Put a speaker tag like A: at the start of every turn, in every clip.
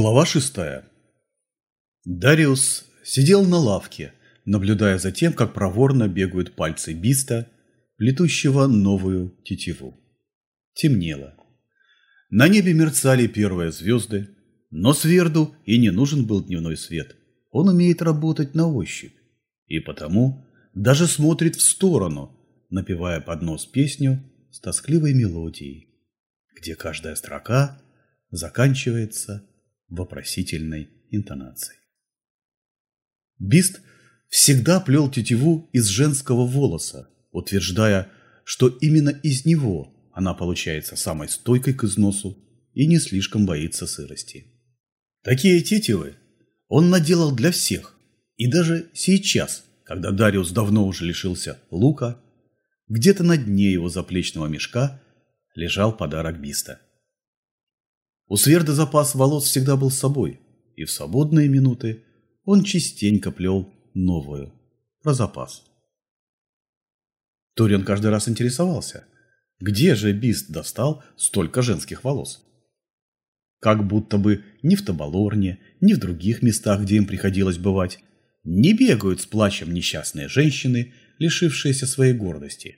A: Глава шестая. Дариус сидел на лавке, наблюдая за тем, как проворно бегают пальцы биста, плетущего новую тетиву. Темнело. На небе мерцали первые звезды, но Сверду и не нужен был дневной свет. Он умеет работать на ощупь, и потому даже смотрит в сторону, напевая под нос песню с тоскливой мелодией, где каждая строка заканчивается вопросительной интонацией. Бист всегда плел тетиву из женского волоса, утверждая, что именно из него она получается самой стойкой к износу и не слишком боится сырости. Такие тетивы он наделал для всех, и даже сейчас, когда Дариус давно уже лишился лука, где-то на дне его заплечного мешка лежал подарок Биста – у Сверда запас волос всегда был с собой, и в свободные минуты он частенько плел новую, про запас. Ториан каждый раз интересовался, где же Бист достал столько женских волос. Как будто бы ни в Табалорне, ни в других местах, где им приходилось бывать, не бегают с плачем несчастные женщины, лишившиеся своей гордости,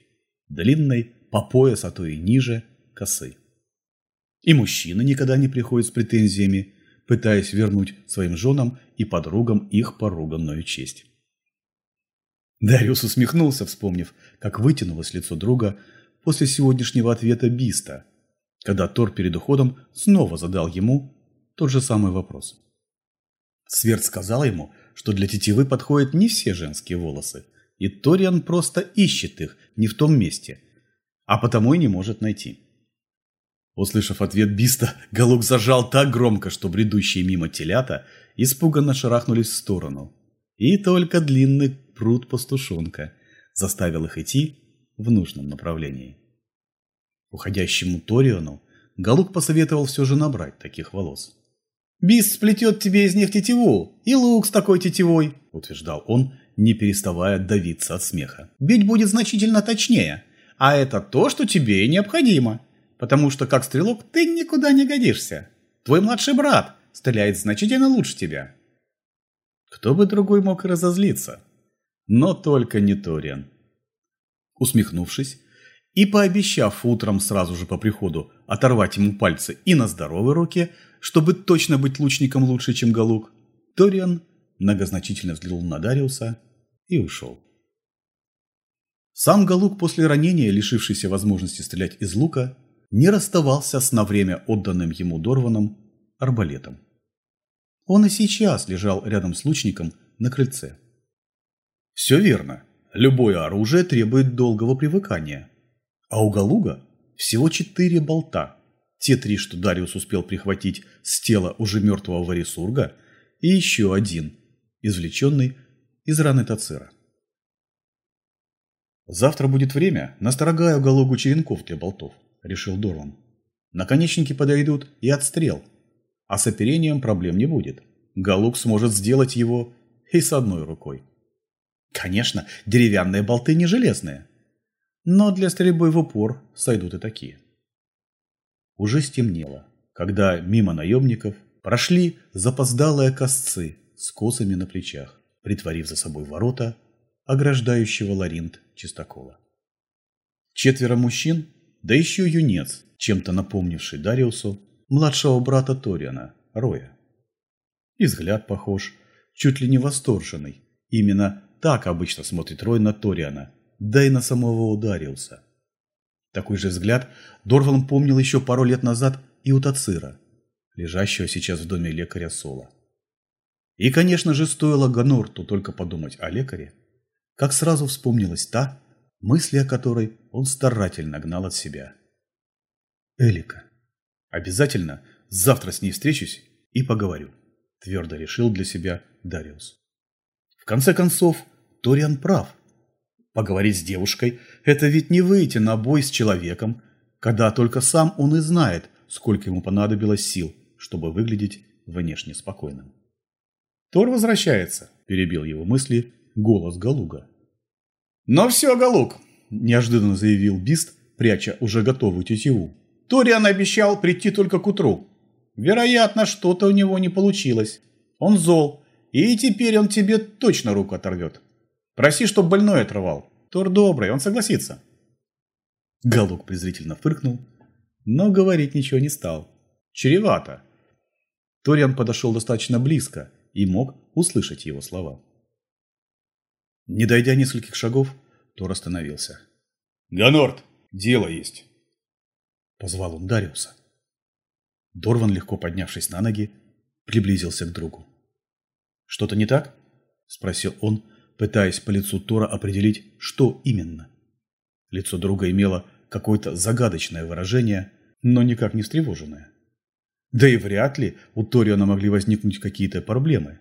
A: длинной по пояс, а то и ниже, косы. И мужчина никогда не приходит с претензиями, пытаясь вернуть своим женам и подругам их поруганную честь. Дариус усмехнулся, вспомнив, как вытянулось лицо друга после сегодняшнего ответа Биста, когда Тор перед уходом снова задал ему тот же самый вопрос. Сверд сказал ему, что для тетивы подходят не все женские волосы, и Ториан просто ищет их не в том месте, а потому и не может найти. Услышав ответ Биста, Галук зажал так громко, что бредущие мимо телята испуганно шарахнулись в сторону. И только длинный пруд пастушонка заставил их идти в нужном направлении. Уходящему Ториону Галук посоветовал все же набрать таких волос. «Бист сплетет тебе из них тетиву, и лук с такой тетивой», – утверждал он, не переставая давиться от смеха. «Бить будет значительно точнее, а это то, что тебе необходимо потому что как стрелок ты никуда не годишься. Твой младший брат стреляет значительно лучше тебя. Кто бы другой мог разозлиться? Но только не Ториан. Усмехнувшись и пообещав утром сразу же по приходу оторвать ему пальцы и на здоровой руке, чтобы точно быть лучником лучше, чем Галук, Ториан многозначительно взглянул на Дариуса и ушел. Сам Галук после ранения, лишившийся возможности стрелять из лука, не расставался с на время отданным ему Дорваном арбалетом. Он и сейчас лежал рядом с лучником на крыльце. Все верно, любое оружие требует долгого привыкания. А у Галуга всего четыре болта. Те три, что Дариус успел прихватить с тела уже мертвого Варисурга, и еще один, извлеченный из раны Тацира. Завтра будет время, насторогаю Галугу черенков для болтов. – решил Дорван. «Наконечники подойдут и отстрел, а с оперением проблем не будет. Галук сможет сделать его и с одной рукой. Конечно, деревянные болты не железные, но для стрельбы в упор сойдут и такие». Уже стемнело, когда мимо наемников прошли запоздалые косцы с косами на плечах, притворив за собой ворота, ограждающего ларинт чистокола. Четверо мужчин да еще юнец, чем-то напомнивший Дариусу младшего брата Ториана, Роя. И взгляд похож, чуть ли не восторженный. Именно так обычно смотрит Рой на Ториана, да и на самого Дариуса. Такой же взгляд Дорван помнил еще пару лет назад и у Тацира, лежащего сейчас в доме лекаря Сола. И, конечно же, стоило Ганорту только подумать о лекаре, как сразу вспомнилась та, мысли о которой он старательно гнал от себя. Элика. Обязательно завтра с ней встречусь и поговорю, твердо решил для себя Дариус. В конце концов, Ториан прав. Поговорить с девушкой – это ведь не выйти на бой с человеком, когда только сам он и знает, сколько ему понадобилось сил, чтобы выглядеть внешне спокойным. «Тор возвращается», – перебил его мысли голос Галуга. «Но все, Галук!» – неожиданно заявил Бист, пряча уже готовую тетиву. «Ториан обещал прийти только к утру. Вероятно, что-то у него не получилось. Он зол, и теперь он тебе точно руку оторвет. Проси, чтоб больной отрывал. Тор добрый, он согласится. Галук презрительно фыркнул, но говорить ничего не стал. Чревато. Ториан подошел достаточно близко и мог услышать его слова. Не дойдя нескольких шагов, Тор остановился. «Гонорт, дело есть!» Позвал он Дариуса. Дорван, легко поднявшись на ноги, приблизился к другу. «Что-то не так?» – спросил он, пытаясь по лицу Тора определить, что именно. Лицо друга имело какое-то загадочное выражение, но никак не встревоженное. Да и вряд ли у Ториона могли возникнуть какие-то проблемы.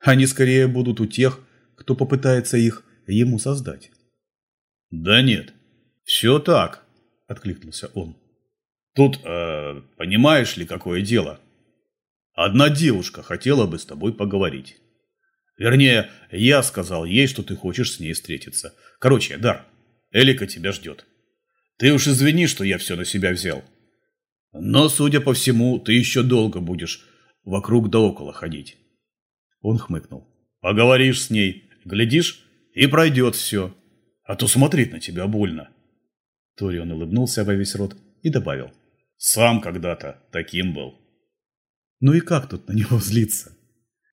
A: Они скорее будут у тех, кто попытается их ему создать. «Да нет, все так», – откликнулся он. «Тут, э, понимаешь ли, какое дело? Одна девушка хотела бы с тобой поговорить. Вернее, я сказал ей, что ты хочешь с ней встретиться. Короче, Дар, Элика тебя ждет. Ты уж извини, что я все на себя взял. Но, судя по всему, ты еще долго будешь вокруг да около ходить. Он хмыкнул. Поговоришь с ней, глядишь, и пройдет все. А то смотреть на тебя больно. Торион улыбнулся во весь рот и добавил. Сам когда-то таким был. Ну и как тут на него злиться?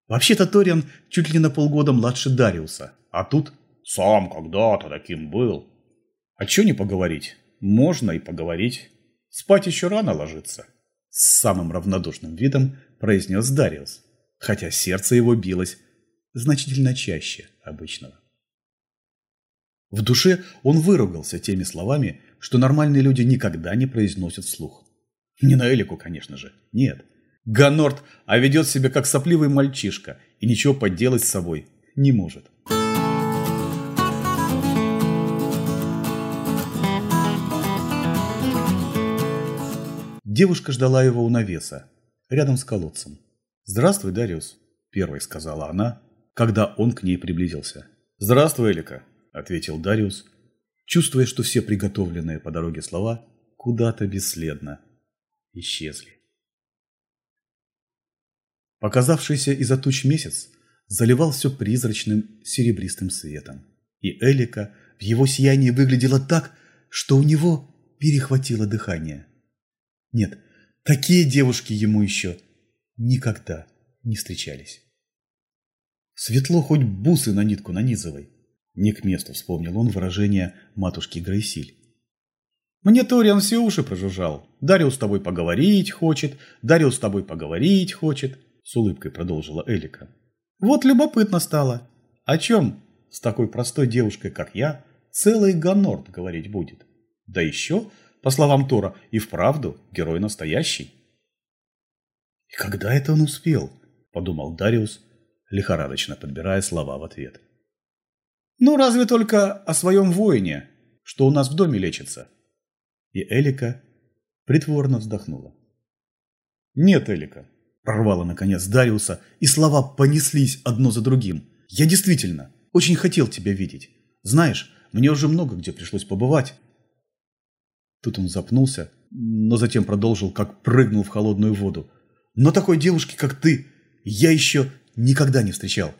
A: Вообще-то Ториан чуть ли на полгода младше Дариуса, а тут сам когда-то таким был. А чё не поговорить? Можно и поговорить. Спать еще рано ложиться. С самым равнодушным видом произнес Дариус, хотя сердце его билось значительно чаще обычного. В душе он выругался теми словами, что нормальные люди никогда не произносят вслух. Не на Элику, конечно же, нет. Ганорт, а ведет себя как сопливый мальчишка и ничего поделать с собой не может. Девушка ждала его у навеса, рядом с колодцем. «Здравствуй, Дариус», – первой сказала она, когда он к ней приблизился. «Здравствуй, Элика», – ответил Дариус, чувствуя, что все приготовленные по дороге слова куда-то бесследно исчезли. Показавшийся из-за туч месяц заливал все призрачным серебристым светом, и Элика в его сиянии выглядела так, что у него перехватило дыхание. Нет, такие девушки ему еще никогда не встречались. Светло хоть бусы на нитку нанизывай. Не к месту вспомнил он выражение матушки Грейсиль. Мне Ториан все уши прожужжал. Дариус с тобой поговорить хочет, Дариус с тобой поговорить хочет, с улыбкой продолжила Элика. Вот любопытно стало. О чем с такой простой девушкой, как я, целый Ганорт говорить будет? Да еще по словам Тора, и вправду герой настоящий. «И когда это он успел?» – подумал Дариус, лихорадочно подбирая слова в ответ. «Ну, разве только о своем воине, что у нас в доме лечится». И Элика притворно вздохнула. «Нет, Элика», – прорвала наконец Дариуса, и слова понеслись одно за другим. «Я действительно очень хотел тебя видеть. Знаешь, мне уже много где пришлось побывать, Тут он запнулся, но затем продолжил, как прыгнул в холодную воду. «Но такой девушки, как ты, я еще никогда не встречал».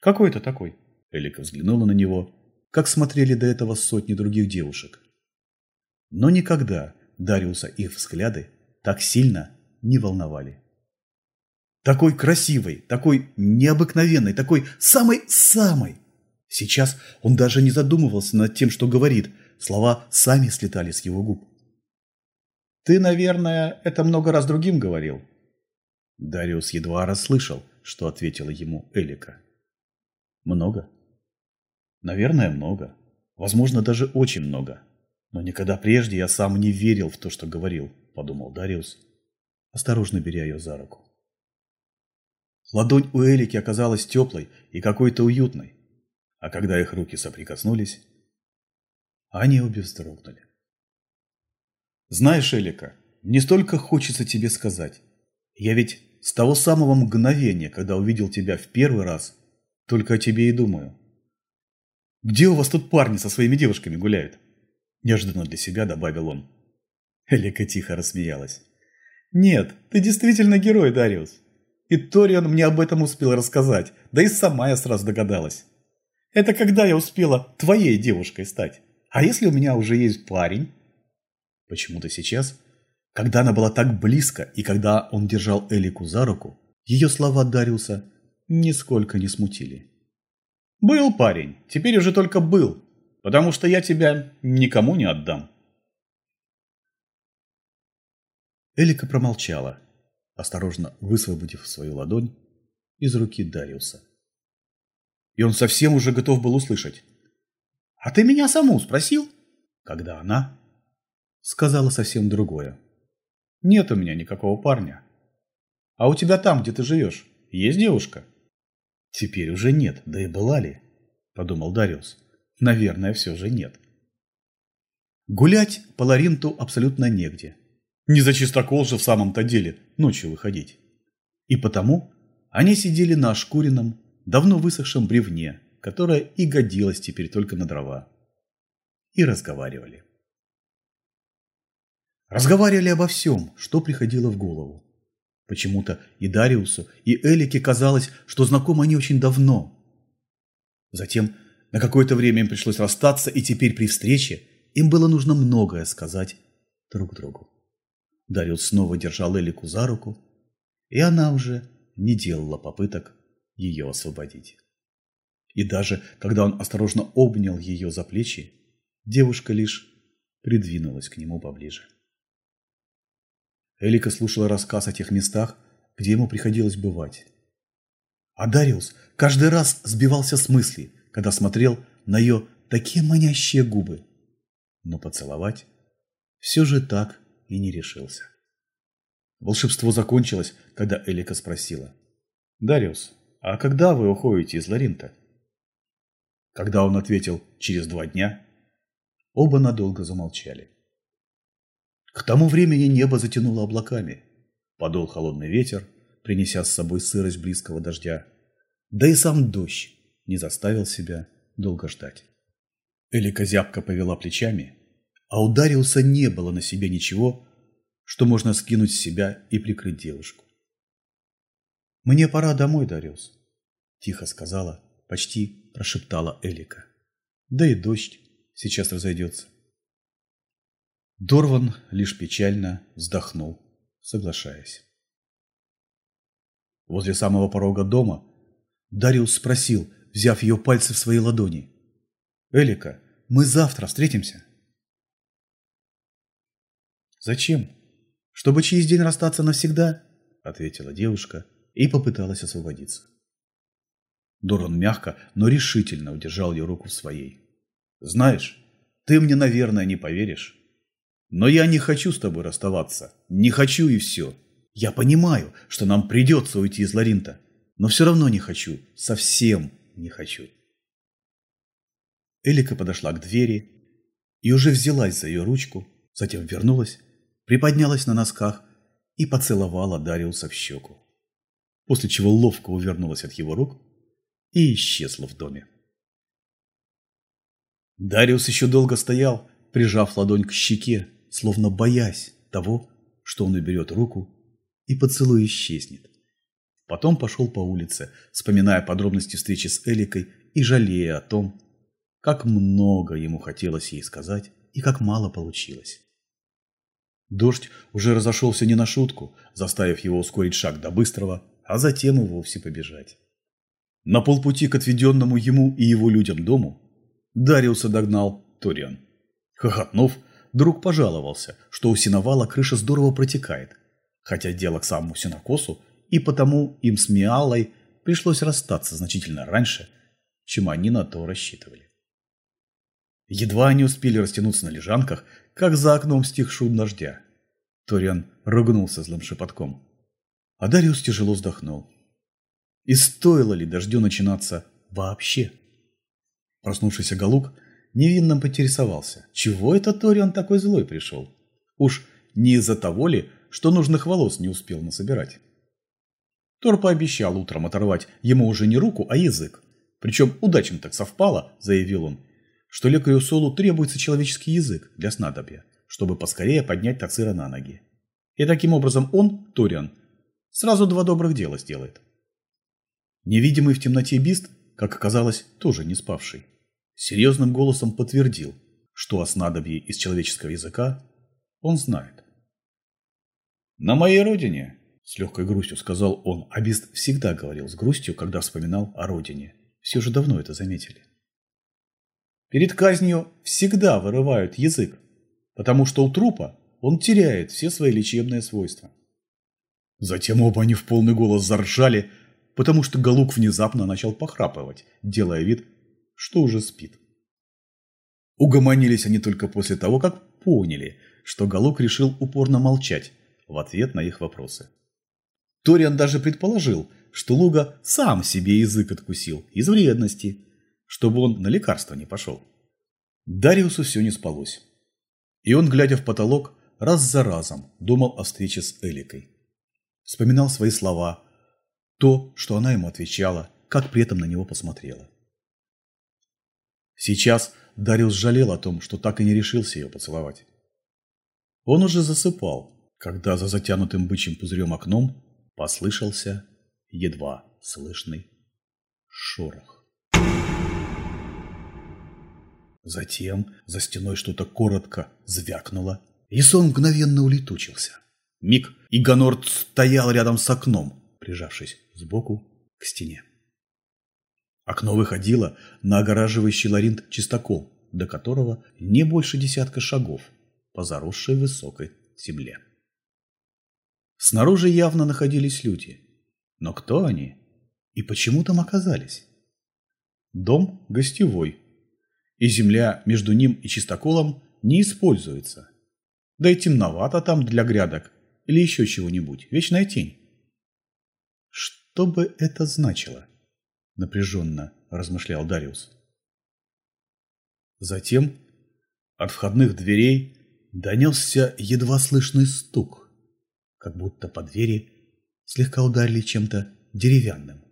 A: «Какой это такой?» Элика взглянула на него, как смотрели до этого сотни других девушек. Но никогда Дариуса их взгляды так сильно не волновали. Такой красивой, такой необыкновенной, такой самой-самой. Сейчас он даже не задумывался над тем, что говорит – Слова сами слетали с его губ. «Ты, наверное, это много раз другим говорил?» Дариус едва расслышал, что ответила ему Элика. «Много?» «Наверное, много. Возможно, даже очень много. Но никогда прежде я сам не верил в то, что говорил», – подумал Дариус, осторожно беря ее за руку. Ладонь у Элики оказалась теплой и какой-то уютной, а когда их руки соприкоснулись, они обе вздрогнули. «Знаешь, Элика, не столько хочется тебе сказать. Я ведь с того самого мгновения, когда увидел тебя в первый раз, только о тебе и думаю. Где у вас тут парни со своими девушками гуляют?» Неожиданно для себя добавил он. Элика тихо рассмеялась. Нет, ты действительно герой, Дариус. И Ториан мне об этом успел рассказать, да и сама я сразу догадалась. Это когда я успела твоей девушкой стать. А если у меня уже есть парень? Почему-то сейчас, когда она была так близко и когда он держал Элику за руку, ее слова Дариуса нисколько не смутили. «Был парень, теперь уже только был, потому что я тебя никому не отдам». Элика промолчала, осторожно высвободив свою ладонь из руки Дариуса. И он совсем уже готов был услышать. «А ты меня саму спросил?» Когда она сказала совсем другое. «Нет у меня никакого парня. А у тебя там, где ты живешь, есть девушка?» «Теперь уже нет, да и была ли?» – подумал Дариус. «Наверное, все же нет». Гулять по Ларинту абсолютно негде. Не за чистокол же в самом-то деле ночью выходить. И потому они сидели на ошкуренном, давно высохшем бревне, которое и годилось теперь только на дрова. И разговаривали. Разговаривали обо всем, что приходило в голову. Почему-то и Дариусу, и Элике казалось, что знакомы они очень давно. Затем на какое-то время им пришлось расстаться, и теперь при встрече им было нужно многое сказать друг другу. Дариус снова держал Элику за руку, и она уже не делала попыток ее освободить. И даже когда он осторожно обнял ее за плечи, девушка лишь придвинулась к нему поближе. Элика слушала рассказ о тех местах, где ему приходилось бывать. А Дариус каждый раз сбивался с мысли, когда смотрел на ее такие манящие губы. Но поцеловать все же так и не решился. Волшебство закончилось, когда Элика спросила. «Дариус, а когда вы уходите из Ларинта?» Когда он ответил «через два дня», оба надолго замолчали. К тому времени небо затянуло облаками. Подул холодный ветер, принеся с собой сырость близкого дождя. Да и сам дождь не заставил себя долго ждать. Элика зябко повела плечами, а у Дариуса не было на себе ничего, что можно скинуть с себя и прикрыть девушку. «Мне пора домой, Дариус», – тихо сказала, почти прошептала Элика. «Да и дождь сейчас разойдется». Дорван лишь печально вздохнул, соглашаясь. Возле самого порога дома Дариус спросил, взяв ее пальцы в свои ладони. «Элика, мы завтра встретимся?» «Зачем? Чтобы через день расстаться навсегда?» ответила девушка и попыталась освободиться. Дорван мягко, но решительно удержал ее руку в своей. «Знаешь, ты мне, наверное, не поверишь, но я не хочу с тобой расставаться. Не хочу и все. Я понимаю, что нам придется уйти из Ларинта, но все равно не хочу. Совсем не хочу. Элика подошла к двери и уже взялась за ее ручку, затем вернулась, приподнялась на носках и поцеловала Дариуса в щеку, после чего ловко увернулась от его рук и исчезла в доме. Дариус еще долго стоял, прижав ладонь к щеке, словно боясь того, что он уберет руку, и поцелуй исчезнет. Потом пошел по улице, вспоминая подробности встречи с Эликой и жалея о том, как много ему хотелось ей сказать и как мало получилось. Дождь уже разошелся не на шутку, заставив его ускорить шаг до быстрого, а затем и вовсе побежать. На полпути к отведенному ему и его людям дому Дариуса догнал Ториан. Хохотнув, друг пожаловался, что у синовала крыша здорово протекает, хотя дело к самому синокосу, и потому им с Миалой пришлось расстаться значительно раньше, чем они на то рассчитывали. Едва они успели растянуться на лежанках, как за окном стих шум дождя. Ториан ругнулся злым шепотком. А Дариус тяжело вздохнул. И стоило ли дождю начинаться вообще? Проснувшийся Галук невинно поинтересовался, чего это Ториан такой злой пришел? Уж не из-за того ли, что нужных волос не успел насобирать? Тор пообещал утром оторвать ему уже не руку, а язык. Причем удачно так совпало, заявил он, что лекарю Солу требуется человеческий язык для снадобья, чтобы поскорее поднять Тацира на ноги. И таким образом он, Ториан, сразу два добрых дела сделает. Невидимый в темноте Бист, как оказалось, тоже не спавший, серьезным голосом подтвердил, что о снадобье из человеческого языка он знает. «На моей родине», – с легкой грустью сказал он, а всегда говорил с грустью, когда вспоминал о родине. Все же давно это заметили. Перед казнью всегда вырывают язык, потому что у трупа он теряет все свои лечебные свойства. Затем оба они в полный голос заржали, потому что Галук внезапно начал похрапывать, делая вид, что уже спит. Угомонились они только после того, как поняли, что Галук решил упорно молчать в ответ на их вопросы. Ториан даже предположил, что Луга сам себе язык откусил из вредности, чтобы он на лекарство не пошел. Дариусу все не спалось. И он, глядя в потолок, раз за разом думал о встрече с Эликой. Вспоминал свои слова, то, что она ему отвечала, как при этом на него посмотрела. Сейчас Дариус жалел о том, что так и не решился ее поцеловать. Он уже засыпал, когда за затянутым бычьим пузырем окном послышался едва слышный шорох. Затем за стеной что-то коротко звякнуло, и сон мгновенно улетучился. Миг, и Ганорд стоял рядом с окном, прижавшись сбоку к стене. Окно выходило на огораживающий ларинт чистокол, до которого не больше десятка шагов по заросшей высокой земле. Снаружи явно находились люди. Но кто они и почему там оказались? Дом гостевой, и земля между ним и чистоколом не используется. Да и темновато там для грядок или еще чего-нибудь, вечная тень. Что бы это значило? Напряженно размышлял Дариус. Затем от входных дверей донесся едва слышный стук, как будто по двери слегка ударили чем-то деревянным.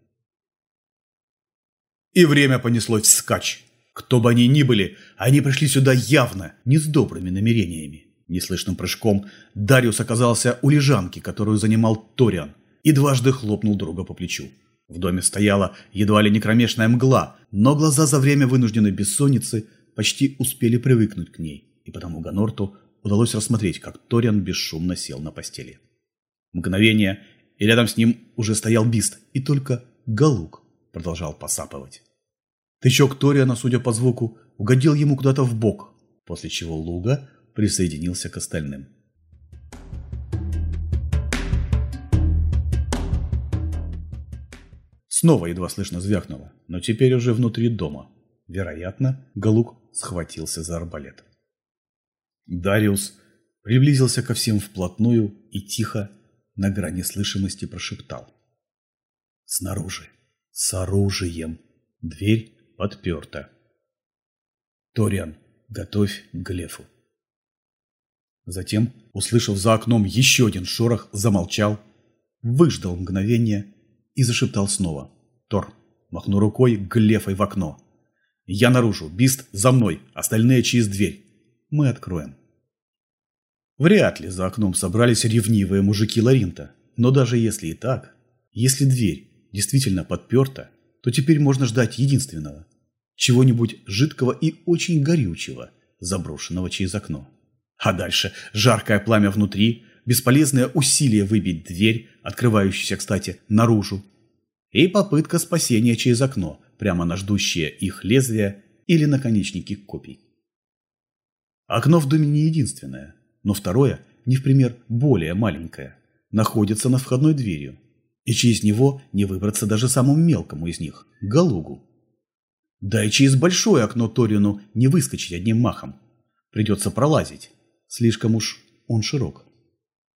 A: И время понеслось вскачь. Кто бы они ни были, они пришли сюда явно, не с добрыми намерениями. Неслышным прыжком Дариус оказался у лежанки, которую занимал Ториан, и дважды хлопнул друга по плечу. В доме стояла едва ли не кромешная мгла, но глаза за время вынужденной бессонницы почти успели привыкнуть к ней, и потому Ганорту удалось рассмотреть, как Ториан бесшумно сел на постели. Мгновение, и рядом с ним уже стоял Бист, и только Галук продолжал посапывать. Тычок Ториана, судя по звуку, угодил ему куда-то в бок, после чего Луга присоединился к остальным. Снова едва слышно звякнуло, но теперь уже внутри дома. Вероятно, Галук схватился за арбалет. Дариус приблизился ко всем вплотную и тихо, на грани слышимости, прошептал. «Снаружи, с оружием, дверь подперто. Ториан, готовь к Глефу. Затем, услышав за окном еще один шорох, замолчал, выждал мгновение и зашептал снова. Тор, махну рукой Глефой в окно. Я наружу, Бист за мной, остальные через дверь. Мы откроем. Вряд ли за окном собрались ревнивые мужики Ларинта. Но даже если и так, если дверь действительно подперта, то теперь можно ждать единственного чего-нибудь жидкого и очень горючего, заброшенного через окно. А дальше жаркое пламя внутри, бесполезное усилие выбить дверь, открывающуюся, кстати, наружу, и попытка спасения через окно, прямо на ждущее их лезвие или наконечники копий. Окно в доме не единственное, но второе, не в пример более маленькое, находится над входной дверью, и через него не выбраться даже самому мелкому из них – Галугу. Да и через большое окно Торину не выскочить одним махом. Придется пролазить. Слишком уж он широк.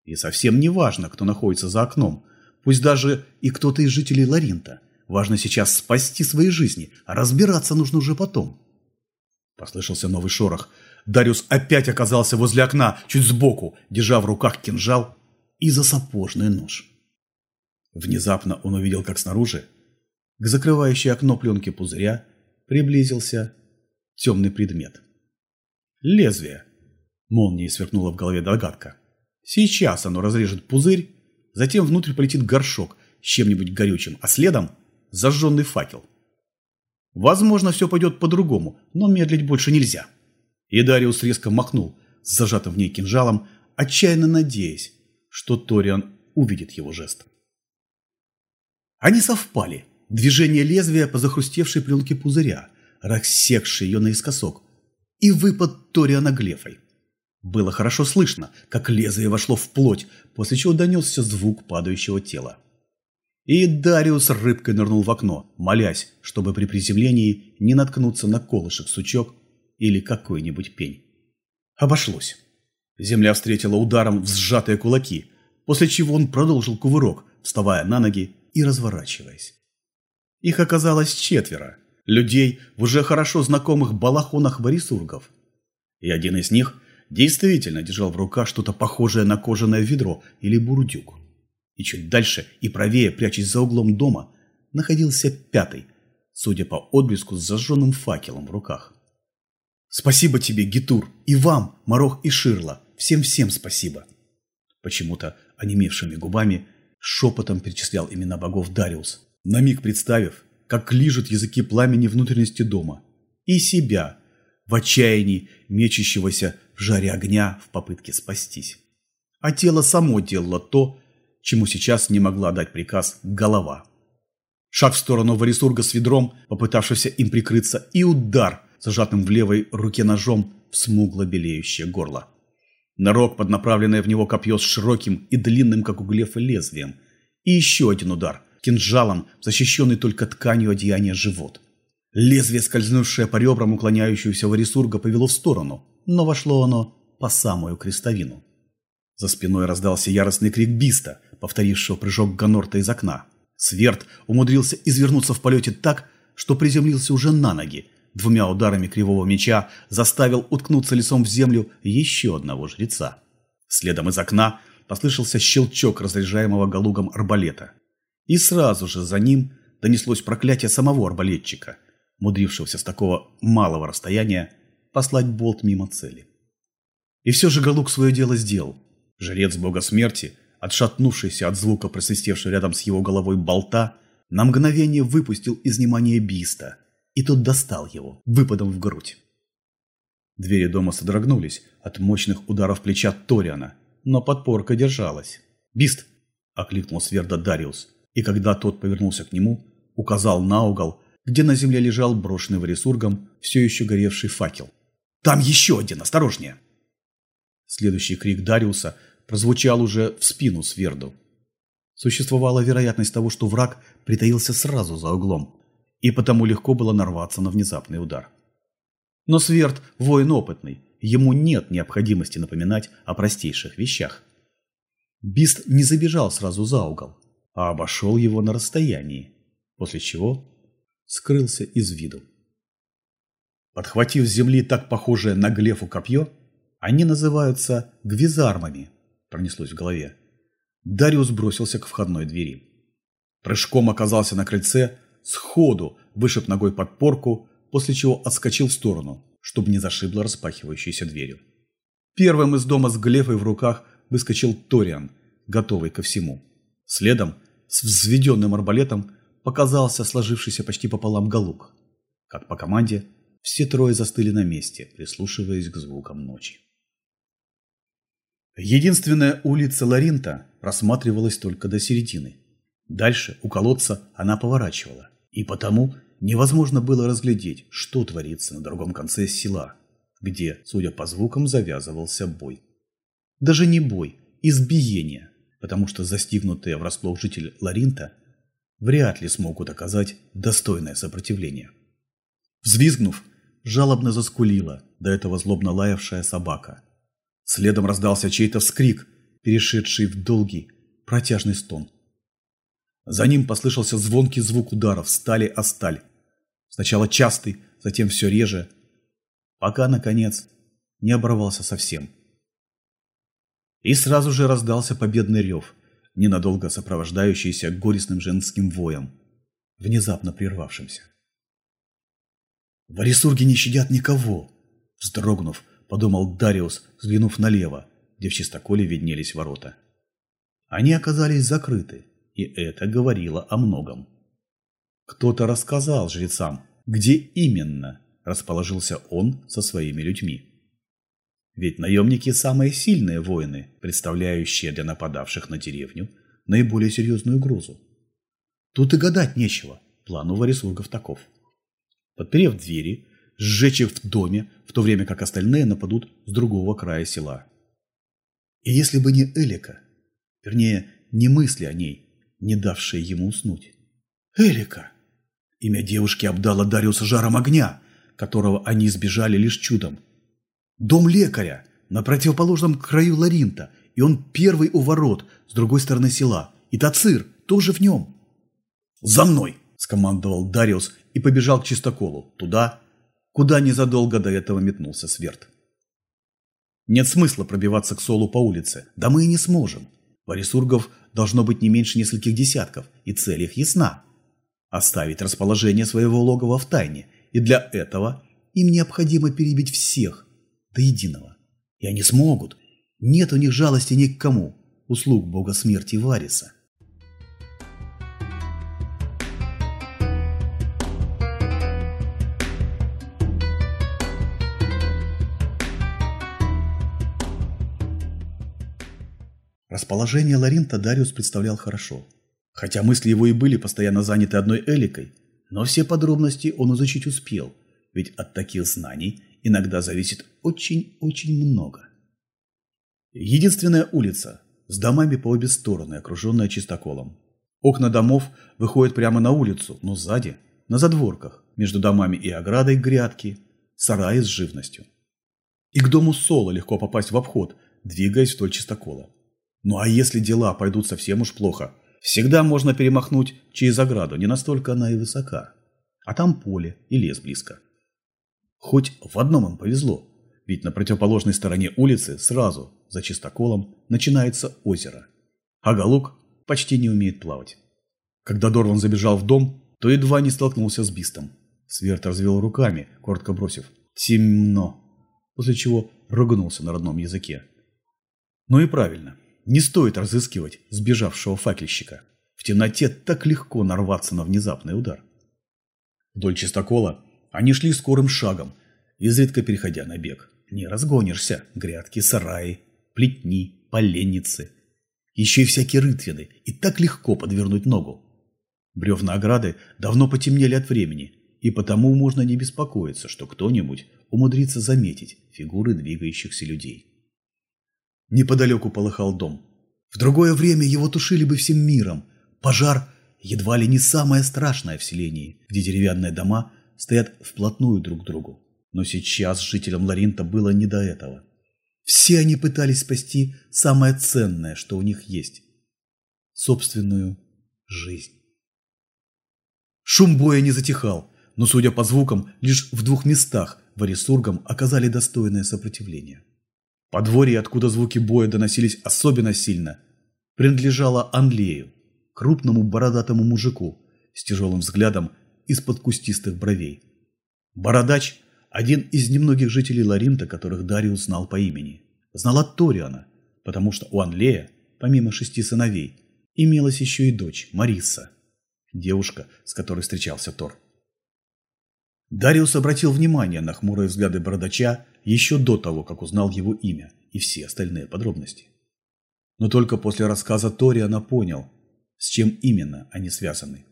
A: И совсем не важно, кто находится за окном. Пусть даже и кто-то из жителей Ларинта. Важно сейчас спасти свои жизни, а разбираться нужно уже потом. Послышался новый шорох. Дариус опять оказался возле окна, чуть сбоку, держа в руках кинжал и засапожный нож. Внезапно он увидел, как снаружи, к закрывающей окно пленки пузыря, приблизился темный предмет. Лезвие. Молнией сверкнула в голове догадка. Сейчас оно разрежет пузырь, затем внутрь полетит горшок с чем-нибудь горючим, а следом зажженный факел. Возможно, все пойдет по-другому, но медлить больше нельзя. И Дариус резко махнул с зажатым в ней кинжалом, отчаянно надеясь, что Ториан увидит его жест. Они совпали. Движение лезвия по захрустевшей пленке пузыря, рассекший ее наискосок, и выпад Ториана Глефой. Было хорошо слышно, как лезвие вошло в плоть, после чего донесся звук падающего тела. И Дариус рыбкой нырнул в окно, молясь, чтобы при приземлении не наткнуться на колышек-сучок или какой-нибудь пень. Обошлось. Земля встретила ударом в сжатые кулаки, после чего он продолжил кувырок, вставая на ноги и разворачиваясь. Их оказалось четверо, людей в уже хорошо знакомых балахонах борисургов. И один из них действительно держал в руках что-то похожее на кожаное ведро или бурдюк. И чуть дальше и правее, прячась за углом дома, находился пятый, судя по отблеску с зажженным факелом в руках. Спасибо тебе, Гитур, и вам, Морох и Ширла. Всем-всем спасибо. Почему-то онемевшими губами шепотом перечислял имена богов Дариус, на миг представив, как лижут языки пламени внутренности дома. И себя, в отчаянии мечущегося в жаре огня в попытке спастись. А тело само делало то, чему сейчас не могла дать приказ голова. Шаг в сторону Варисурга с ведром, попытавшийся им прикрыться, и удар – зажатым в левой руке ножом в смугло белеющее горло. Нарок под направленное в него копье с широким и длинным, как у глефа, лезвием. И еще один удар, кинжалом, защищенный только тканью одеяния живот. Лезвие, скользнувшее по ребрам уклоняющегося варисурга, повело в сторону, но вошло оно по самую крестовину. За спиной раздался яростный крик Биста, повторившего прыжок Ганорта из окна. Сверд умудрился извернуться в полете так, что приземлился уже на ноги, двумя ударами кривого меча заставил уткнуться лицом в землю еще одного жреца. Следом из окна послышался щелчок разряжаемого галугом арбалета. И сразу же за ним донеслось проклятие самого арбалетчика, мудрившегося с такого малого расстояния послать болт мимо цели. И все же Галук свое дело сделал. Жрец бога смерти, отшатнувшийся от звука просвистевшего рядом с его головой болта, на мгновение выпустил из внимания Биста – и тот достал его выпадом в грудь. Двери дома содрогнулись от мощных ударов плеча Ториана, но подпорка держалась. «Бист!» – окликнул Сверда Дариус, и когда тот повернулся к нему, указал на угол, где на земле лежал брошенный варисургом все еще горевший факел. «Там еще один! Осторожнее!» Следующий крик Дариуса прозвучал уже в спину Сверду. Существовала вероятность того, что враг притаился сразу за углом, и потому легко было нарваться на внезапный удар. Но Сверд – воин опытный, ему нет необходимости напоминать о простейших вещах. Бист не забежал сразу за угол, а обошел его на расстоянии, после чего скрылся из виду. Подхватив с земли так похожее на глефу копье, они называются гвизармами, пронеслось в голове. Дариус бросился к входной двери. Прыжком оказался на крыльце, сходу вышиб ногой подпорку, после чего отскочил в сторону, чтобы не зашибло распахивающейся дверью. Первым из дома с глефой в руках выскочил Ториан, готовый ко всему. Следом, с взведенным арбалетом, показался сложившийся почти пополам галук. Как по команде, все трое застыли на месте, прислушиваясь к звукам ночи. Единственная улица Ларинта просматривалась только до середины. Дальше, у колодца, она поворачивала. И потому невозможно было разглядеть, что творится на другом конце села, где, судя по звукам, завязывался бой. Даже не бой, избиение, потому что застигнутые врасплох жители Ларинта вряд ли смогут оказать достойное сопротивление. Взвизгнув, жалобно заскулила до этого злобно лаявшая собака. Следом раздался чей-то вскрик, перешедший в долгий, протяжный стон. За ним послышался звонкий звук ударов стали о сталь. Сначала частый, затем все реже, пока, наконец, не оборвался совсем. И сразу же раздался победный рев, ненадолго сопровождающийся горестным женским воем, внезапно прервавшимся. «Варисурги не щадят никого!» Вздрогнув, подумал Дариус, взглянув налево, где в чистоколе виднелись ворота. Они оказались закрыты, и это говорило о многом. Кто-то рассказал жрецам, где именно расположился он со своими людьми. Ведь наемники – самые сильные воины, представляющие для нападавших на деревню наиболее серьезную угрозу. Тут и гадать нечего, план у Варисургов таков. Подперев двери, сжечь их в доме, в то время как остальные нападут с другого края села. И если бы не Элика, вернее, не мысли о ней, не давшие ему уснуть. Элика! Имя девушки обдало Дариуса жаром огня, которого они избежали лишь чудом. Дом лекаря на противоположном краю Ларинта, и он первый у ворот с другой стороны села, и Тацир тоже в нем. «За мной!» – скомандовал Дариус и побежал к чистоколу, туда, куда незадолго до этого метнулся Сверд. Нет смысла пробиваться к Солу по улице, да мы и не сможем. Варисургов должно быть не меньше нескольких десятков, и цель их ясна. Оставить расположение своего логова в тайне, и для этого им необходимо перебить всех до единого. И они смогут. Нет у них жалости ни к кому. Услуг бога смерти Вариса. Расположение Ларинта Дариус представлял хорошо. Хотя мысли его и были постоянно заняты одной Эликой, но все подробности он изучить успел, ведь от таких знаний иногда зависит очень-очень много. Единственная улица с домами по обе стороны, окруженная чистоколом. Окна домов выходят прямо на улицу, но сзади, на задворках, между домами и оградой грядки, сараи с живностью. И к дому Соло легко попасть в обход, двигаясь вдоль чистокола. Ну а если дела пойдут совсем уж плохо, всегда можно перемахнуть через ограду, не настолько она и высока. А там поле и лес близко. Хоть в одном им повезло, ведь на противоположной стороне улицы сразу, за чистоколом, начинается озеро. А Галук почти не умеет плавать. Когда Дорван забежал в дом, то едва не столкнулся с Бистом. Сверд развел руками, коротко бросив «темно», после чего ругнулся на родном языке. Ну и правильно. Не стоит разыскивать сбежавшего факельщика. В темноте так легко нарваться на внезапный удар. Вдоль чистокола они шли скорым шагом, изредка переходя на бег. Не разгонишься. Грядки, сараи, плетни, поленницы. Еще и всякие рытвины. И так легко подвернуть ногу. Бревна ограды давно потемнели от времени, и потому можно не беспокоиться, что кто-нибудь умудрится заметить фигуры двигающихся людей. Неподалеку полыхал дом. В другое время его тушили бы всем миром. Пожар едва ли не самое страшное в селении, где деревянные дома стоят вплотную друг к другу. Но сейчас жителям Ларинта было не до этого. Все они пытались спасти самое ценное, что у них есть – собственную жизнь. Шум боя не затихал, но, судя по звукам, лишь в двух местах варисургам оказали достойное сопротивление. Подворье, откуда звуки боя доносились особенно сильно, принадлежало Анлею, крупному бородатому мужику с тяжелым взглядом из-под кустистых бровей. Бородач – один из немногих жителей Ларинта, которых Дариус знал по имени. Знал от Ториана, потому что у Анлея, помимо шести сыновей, имелась еще и дочь Мариса, девушка, с которой встречался Тор. Дариус обратил внимание на хмурые взгляды бородача еще до того, как узнал его имя и все остальные подробности. Но только после рассказа Ториана понял, с чем именно они связаны.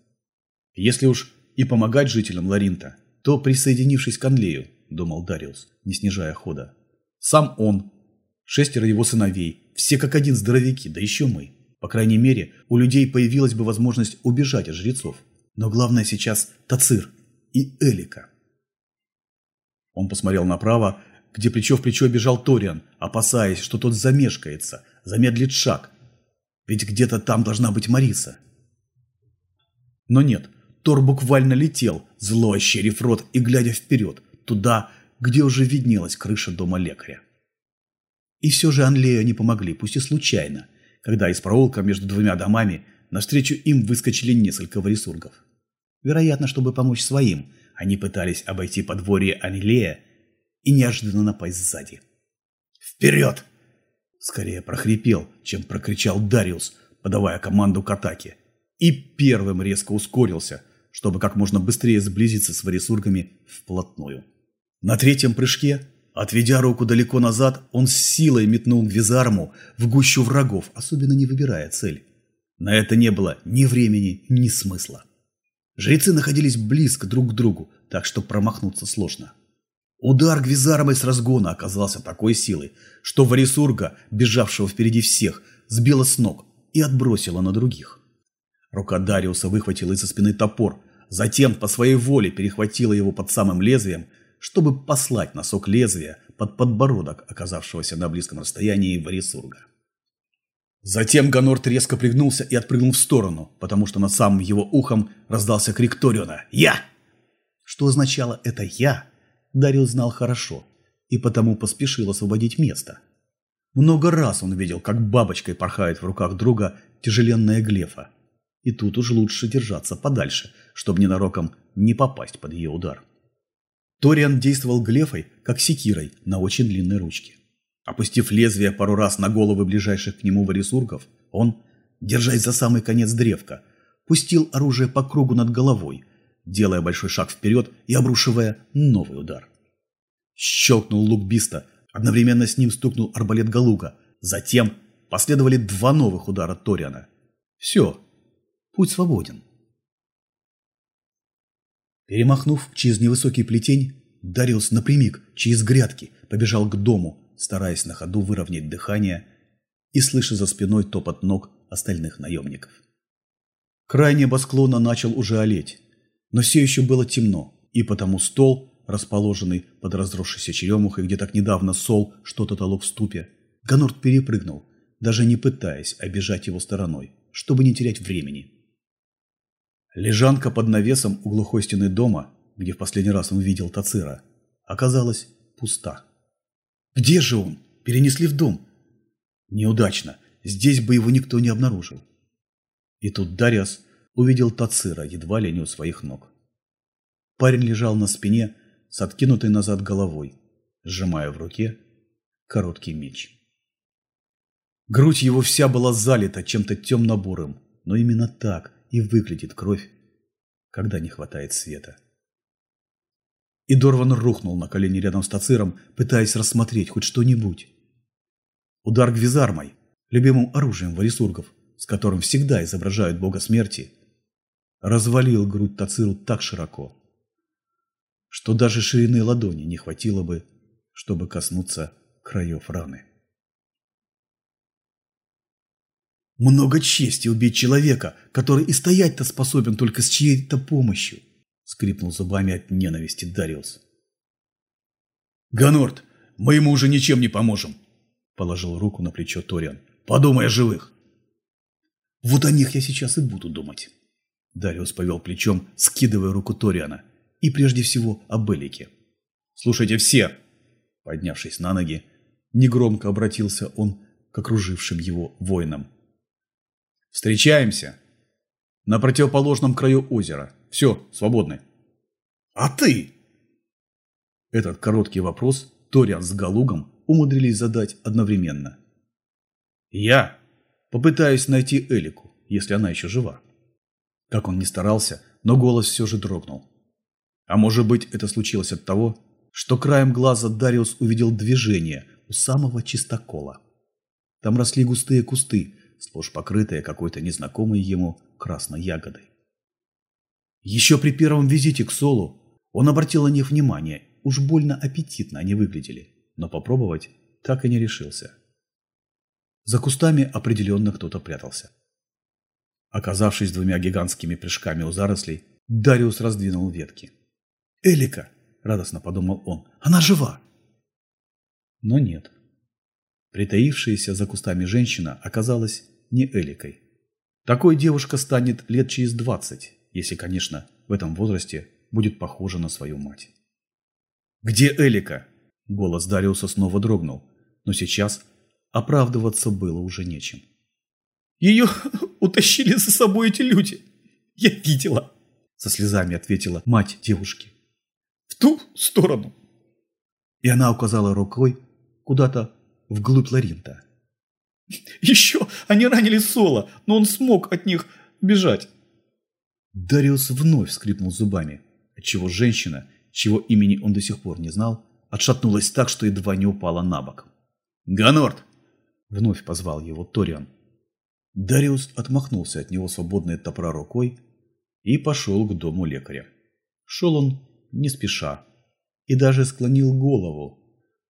A: Если уж и помогать жителям Ларинта, то присоединившись к Анлею, думал Дариус, не снижая хода. Сам он, шестеро его сыновей, все как один здоровяки, да еще мы. По крайней мере, у людей появилась бы возможность убежать от жрецов. Но главное сейчас Тацир и Элика. Он посмотрел направо, где плечо в плечо бежал Ториан, опасаясь, что тот замешкается, замедлит шаг. Ведь где-то там должна быть Мариса. Но нет, Тор буквально летел, зло ощерив рот и глядя вперед, туда, где уже виднелась крыша дома лекаря. И все же Анлею не помогли, пусть и случайно, когда из проулка между двумя домами навстречу им выскочили несколько варисургов. Вероятно, чтобы помочь своим, они пытались обойти подворье Анилея и неожиданно напасть сзади. «Вперед!» Скорее прохрипел, чем прокричал Дариус, подавая команду к атаке. И первым резко ускорился, чтобы как можно быстрее сблизиться с варисургами вплотную. На третьем прыжке, отведя руку далеко назад, он с силой метнул Визарму в гущу врагов, особенно не выбирая цель. На это не было ни времени, ни смысла. Жрецы находились близко друг к другу, так что промахнуться сложно. Удар Гвизармой с разгона оказался такой силой, что Варисурга, бежавшего впереди всех, сбила с ног и отбросила на других. Рука Дариуса выхватила из-за спины топор, затем по своей воле перехватила его под самым лезвием, чтобы послать носок лезвия под подбородок оказавшегося на близком расстоянии Варисурга. Затем Ганорт резко пригнулся и отпрыгнул в сторону, потому что над самым его ухом раздался крик Ториона «Я!». Что означало это «я», Дарил знал хорошо и потому поспешил освободить место. Много раз он видел, как бабочкой порхает в руках друга тяжеленная глефа. И тут уж лучше держаться подальше, чтобы ненароком не попасть под ее удар. Ториан действовал глефой, как секирой на очень длинной ручке. Опустив лезвие пару раз на головы ближайших к нему варисургов, он, держась за самый конец древка, пустил оружие по кругу над головой, делая большой шаг вперед и обрушивая новый удар. Щелкнул лук Биста, одновременно с ним стукнул арбалет Галуга, затем последовали два новых удара Ториана. Все, путь свободен. Перемахнув через невысокий плетень, Дариус напрямик, через грядки, побежал к дому, стараясь на ходу выровнять дыхание и слыша за спиной топот ног остальных наемников. Край небосклона начал уже олеть, но все еще было темно, и потому стол, расположенный под разросшейся черемухой, где так недавно сол что-то толок в ступе, Ганорт перепрыгнул, даже не пытаясь обижать его стороной, чтобы не терять времени. Лежанка под навесом у глухой стены дома, где в последний раз он видел Тацира, оказалась пуста. Где же он? Перенесли в дом. Неудачно. Здесь бы его никто не обнаружил. И тут Дариас увидел Тацира едва ли не у своих ног. Парень лежал на спине с откинутой назад головой, сжимая в руке короткий меч. Грудь его вся была залита чем-то темно-бурым, но именно так и выглядит кровь, когда не хватает света. И Дорван рухнул на колени рядом с Тациром, пытаясь рассмотреть хоть что-нибудь. Удар гвизармой, любимым оружием варисургов, с которым всегда изображают бога смерти, развалил грудь Тациру так широко, что даже ширины ладони не хватило бы, чтобы коснуться краев раны. Много чести убить человека, который и стоять-то способен только с чьей-то помощью скрипнул зубами от ненависти Дариус. «Ганорт, мы ему уже ничем не поможем!» Положил руку на плечо Ториан. «Подумай о живых!» «Вот о них я сейчас и буду думать!» Дариус повел плечом, скидывая руку Ториана. И прежде всего о Белике. «Слушайте все!» Поднявшись на ноги, негромко обратился он к окружившим его воинам. «Встречаемся на противоположном краю озера. Все, свободны. А ты? Этот короткий вопрос Ториан с Галугом умудрились задать одновременно. Я попытаюсь найти Элику, если она еще жива. Как он ни старался, но голос все же дрогнул. А может быть, это случилось от того, что краем глаза Дариус увидел движение у самого чистокола. Там росли густые кусты, сплошь покрытые какой-то незнакомой ему красной ягодой. Еще при первом визите к Солу он обратил на них внимание, уж больно аппетитно они выглядели, но попробовать так и не решился. За кустами определенно кто-то прятался. Оказавшись двумя гигантскими прыжками у зарослей, Дариус раздвинул ветки. «Элика!» – радостно подумал он. «Она жива!» Но нет. Притаившаяся за кустами женщина оказалась не Эликой. Такой девушка станет лет через двадцать, если, конечно, в этом возрасте будет похожа на свою мать. «Где Элика?» Голос Дариуса снова дрогнул, но сейчас оправдываться было уже нечем. «Ее утащили за собой эти люди. Я видела!» Со слезами ответила мать девушки. «В ту сторону!» И она указала рукой куда-то вглубь Ларинта.
B: Еще они ранили Соло, но он смог от них бежать.
A: Дариус вновь скрипнул зубами, отчего женщина, чего имени он до сих пор не знал, отшатнулась так, что едва не упала на бок. «Ганорт!» – вновь позвал его Ториан. Дариус отмахнулся от него свободной топора рукой и пошел к дому лекаря. Шел он не спеша и даже склонил голову,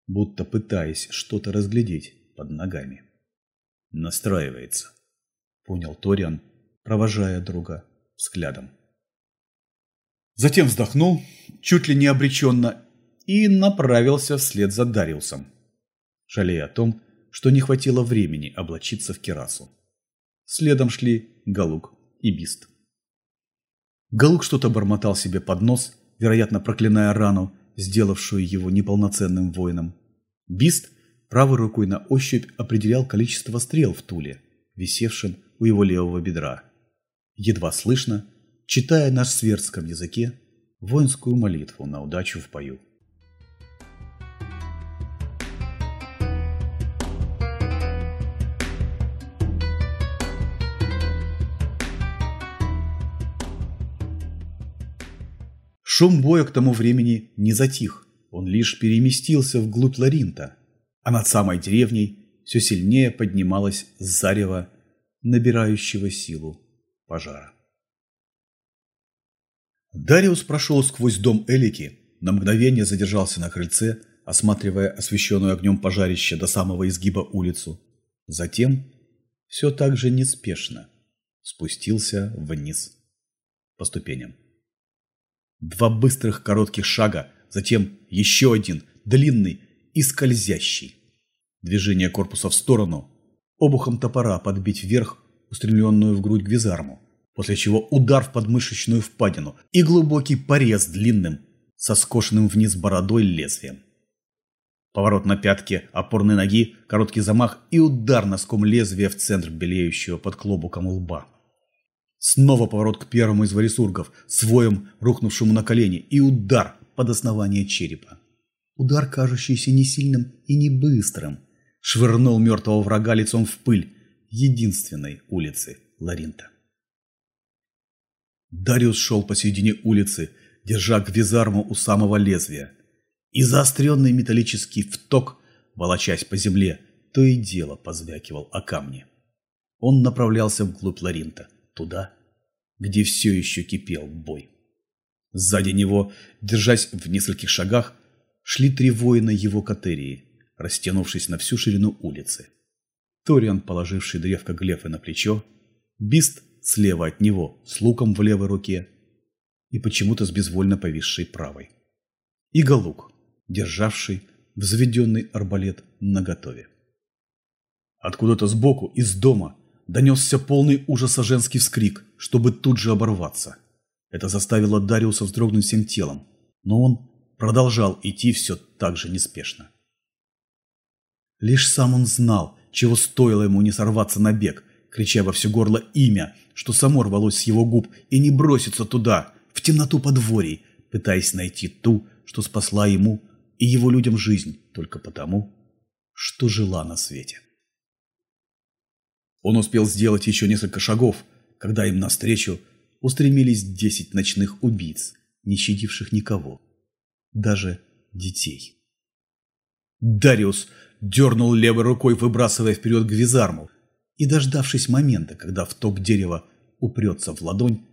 A: будто пытаясь что-то разглядеть под ногами. «Настраивается», – понял Ториан, провожая друга взглядом. Затем вздохнул, чуть ли не обреченно, и направился вслед за Дариусом, жалея о том, что не хватило времени облачиться в керасу. Следом шли Галук и Бист. Галук что-то бормотал себе под нос, вероятно, проклиная рану, сделавшую его неполноценным воином. Бист правой рукой на ощупь определял количество стрел в туле, висевшем у его левого бедра. Едва слышно, читая на свердском языке воинскую молитву на удачу в бою. Шум боя к тому времени не затих, он лишь переместился вглубь Ларинта, а над самой деревней все сильнее поднималось зарево, набирающего силу пожара. Дариус прошел сквозь дом Элики, на мгновение задержался на крыльце, осматривая освещенную огнем пожарище до самого изгиба улицу. Затем, все так же неспешно, спустился вниз по ступеням. Два быстрых коротких шага, затем еще один, длинный и скользящий. Движение корпуса в сторону, обухом топора подбить вверх устремленную в грудь гвизарму, после чего удар в подмышечную впадину и глубокий порез длинным, со скошенным вниз бородой лезвием. Поворот на пятке опорной ноги, короткий замах и удар носком лезвия в центр белеющего под клобуком лба. Снова поворот к первому из варисургов, своем рухнувшему на колени, и удар под основание черепа. Удар, кажущийся не сильным и не быстрым, швырнул мертвого врага лицом в пыль единственной улицы Ларинта. Дариус шел посередине улицы, держа гвизарму у самого лезвия. И заостренный металлический вток, волочась по земле, то и дело позвякивал о камни. Он направлялся вглубь Ларинта – туда, где все еще кипел бой. Сзади него, держась в нескольких шагах, шли три воина его катерии, растянувшись на всю ширину улицы. Ториан, положивший древко Глефа на плечо, Бист слева от него, с луком в левой руке и почему-то с безвольно повисшей правой. И Галук, державший взведенный арбалет наготове. Откуда-то сбоку, из дома, донесся полный ужаса женский вскрик, чтобы тут же оборваться. Это заставило Дариуса вздрогнуть всем телом, но он продолжал идти все так же неспешно. Лишь сам он знал, чего стоило ему не сорваться на бег, крича во все горло имя, что само рвалось с его губ, и не броситься туда, в темноту подворий, пытаясь найти ту, что спасла ему и его людям жизнь только потому, что жила на свете. Он успел сделать еще несколько шагов, когда им навстречу устремились десять ночных убийц, не щадивших никого, даже детей. Дариус дернул левой рукой, выбрасывая вперед гвизарму, и, дождавшись момента, когда вток дерева упрется в ладонь,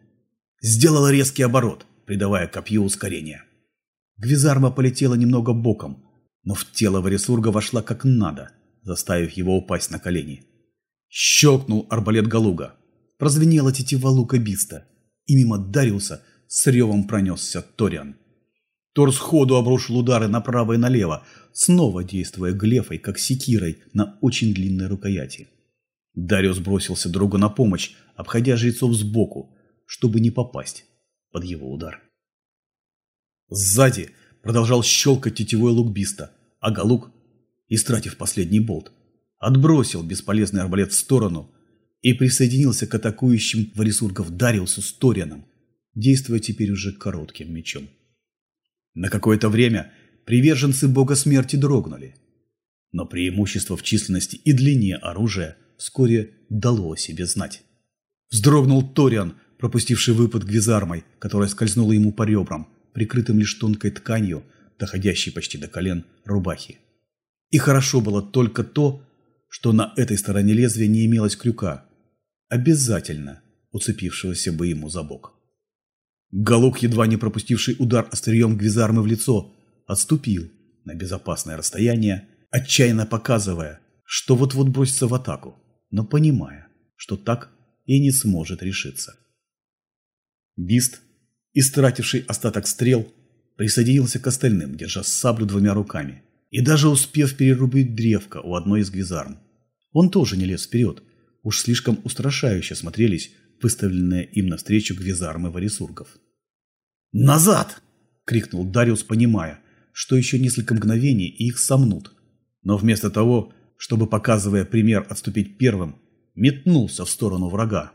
A: сделал резкий оборот, придавая копью ускорения. Гвизарма полетела немного боком, но в тело Варисурга вошла как надо, заставив его упасть на колени. Щелкнул арбалет Галуга. Прозвенела тетива лука Биста. И мимо Дариуса с ревом пронесся Ториан. Тор сходу обрушил удары направо и налево, снова действуя глефой, как секирой, на очень длинной рукояти. Дариус бросился другу на помощь, обходя жрецов сбоку, чтобы не попасть под его удар. Сзади продолжал щелкать тетивой лук Биста, а Галук, истратив последний болт, отбросил бесполезный арбалет в сторону и присоединился к атакующим варисургов Дариусу с Торианом, действуя теперь уже коротким мечом. На какое-то время приверженцы бога смерти дрогнули. Но преимущество в численности и длине оружия вскоре дало о себе знать. Вздрогнул Ториан, пропустивший выпад гвизармой, которая скользнула ему по ребрам, прикрытым лишь тонкой тканью, доходящей почти до колен рубахи. И хорошо было только то, что на этой стороне лезвия не имелось крюка, обязательно уцепившегося бы ему за бок. Галук, едва не пропустивший удар острием гвизармы в лицо, отступил на безопасное расстояние, отчаянно показывая, что вот-вот бросится в атаку, но понимая, что так и не сможет решиться. Бист, истративший остаток стрел, присоединился к остальным, держа саблю двумя руками, и даже успев перерубить древко у одной из гвизарм. Он тоже не лез вперед, уж слишком устрашающе смотрелись выставленные им навстречу гвизармы варисургов. «Назад!» – крикнул Дариус, понимая, что еще несколько мгновений и их сомнут. Но вместо того, чтобы, показывая пример, отступить первым, метнулся в сторону врага.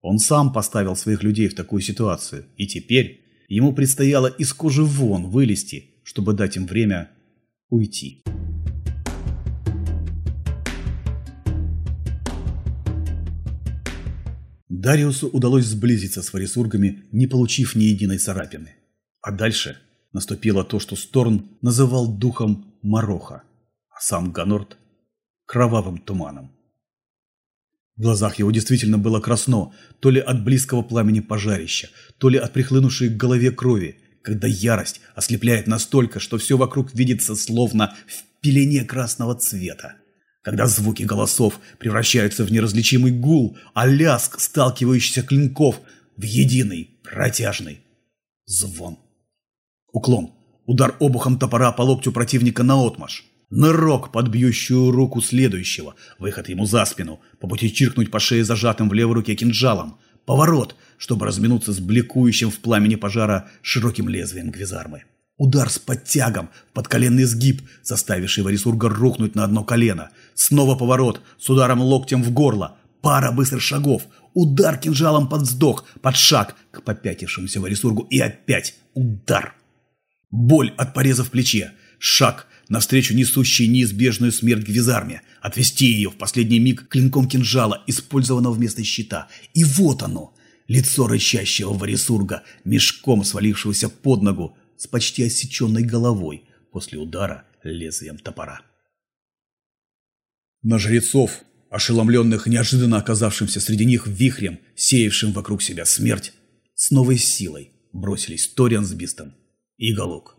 A: Он сам поставил своих людей в такую ситуацию, и теперь ему предстояло из кожи вон вылезти, чтобы дать им время уйти. Дариусу удалось сблизиться с варисургами, не получив ни единой царапины. А дальше наступило то, что Сторн называл духом Мороха, а сам Ганорт – кровавым туманом. В глазах его действительно было красно, то ли от близкого пламени пожарища, то ли от прихлынувшей к голове крови, когда ярость ослепляет настолько, что все вокруг видится словно в пелене красного цвета. Когда звуки голосов превращаются в неразличимый гул, а лязг сталкивающихся клинков в единый протяжный звон. Уклон. Удар обухом топора по локтю противника наотмашь. Нырок под бьющую руку следующего, выход ему за спину, по пути чиркнуть по шее зажатым в левой руке кинжалом, поворот, чтобы разминуться с бликующим в пламени пожара широким лезвием гвизармы. Удар с подтягом, подколенный сгиб, заставивший Варисурга рухнуть на одно колено. Снова поворот, с ударом локтем в горло. Пара быстрых шагов. Удар кинжалом под вздох, под шаг к попятившемуся Варисургу. И опять удар. Боль от пореза в плече. Шаг навстречу несущей неизбежную смерть Гвизарме, отвести ее в последний миг клинком кинжала, использованного вместо щита. И вот оно, лицо рычащего Варисурга, мешком свалившегося под ногу, с почти осеченной головой после удара лезвием топора. На жрецов, ошеломленных неожиданно оказавшимся среди них вихрем, сеявшим вокруг себя смерть, с новой силой бросились Ториан с Бистом и Галук.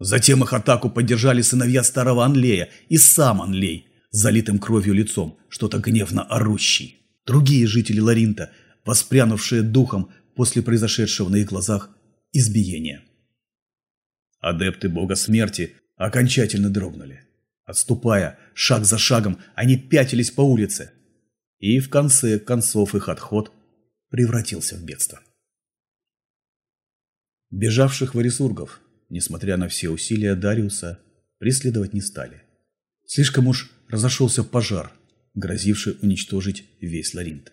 A: Затем их атаку поддержали сыновья старого Анлея и сам Анлей, залитым кровью лицом, что-то гневно орущий. Другие жители Ларинта, воспрянувшие духом после произошедшего на их глазах избиения. Адепты бога смерти окончательно дрогнули. Отступая, шаг за шагом, они пятились по улице. И в конце концов их отход превратился в бедство. Бежавших варисургов несмотря на все усилия Дариуса, преследовать не стали. Слишком уж разошелся пожар, грозивший уничтожить весь Ларинт.